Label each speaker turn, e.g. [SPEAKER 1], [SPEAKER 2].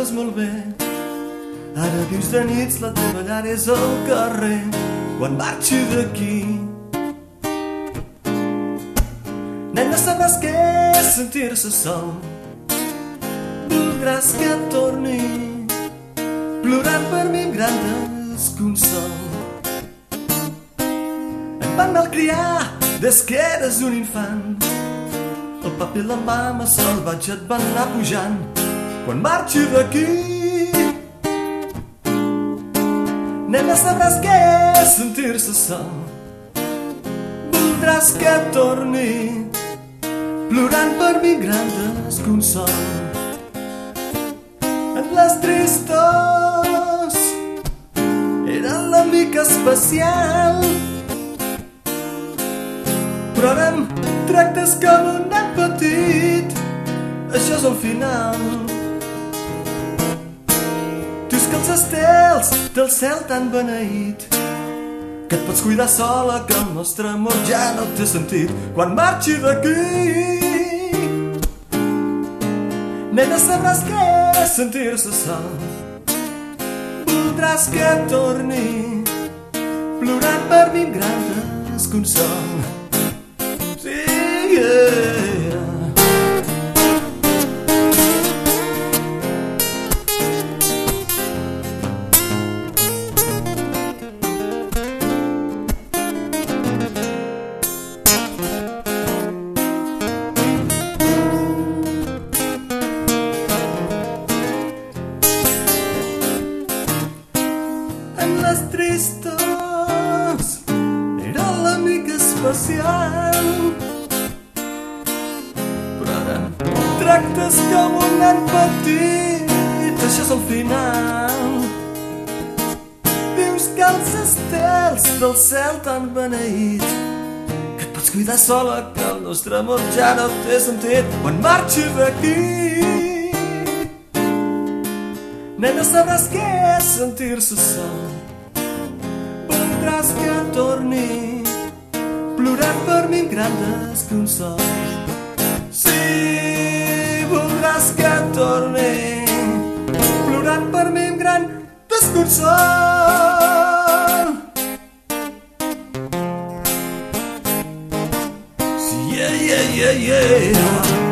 [SPEAKER 1] fas molt bé. Ara vius de nits, la teva llar és al carrer. Quan marxi d'aquí, nen, no sabràs què és sentir-se sol. Voldràs que torni, plorant per mi amb gran desconsol. Em van malcriar des que eres un infant. El paper i la mama salvatge et van anar pujant. Quan marxi d'aquí, nena, sabràs què és sentir-se sol. Voldràs que torni, plorant per mi gran desconsol. En les tristors era l'amic especial però ara em tractes com un nen petit això és el final els estels del cel tan beneït que et pots cuidar sola que el nostre amor ja no té sentit. Quan marxi d'aquí nena sabràs què és sentir-se sol. Voldràs que torni plorant per mi amb gran desconsol Les tristos. Era l'amic especial. Però ara tractes com un nen petit això és el final. Dius que els estels del cel tan beneït que et pots cuidar sola que el nostre amor ja no té sentit. Quan marxi d'aquí nena sabràs què és sentir-se sol voldràs que torni plorant per mi amb gran desconsol. Sí, voldràs que torni plorant per mi amb gran desconsol. Sí, yeah, yeah, yeah, yeah.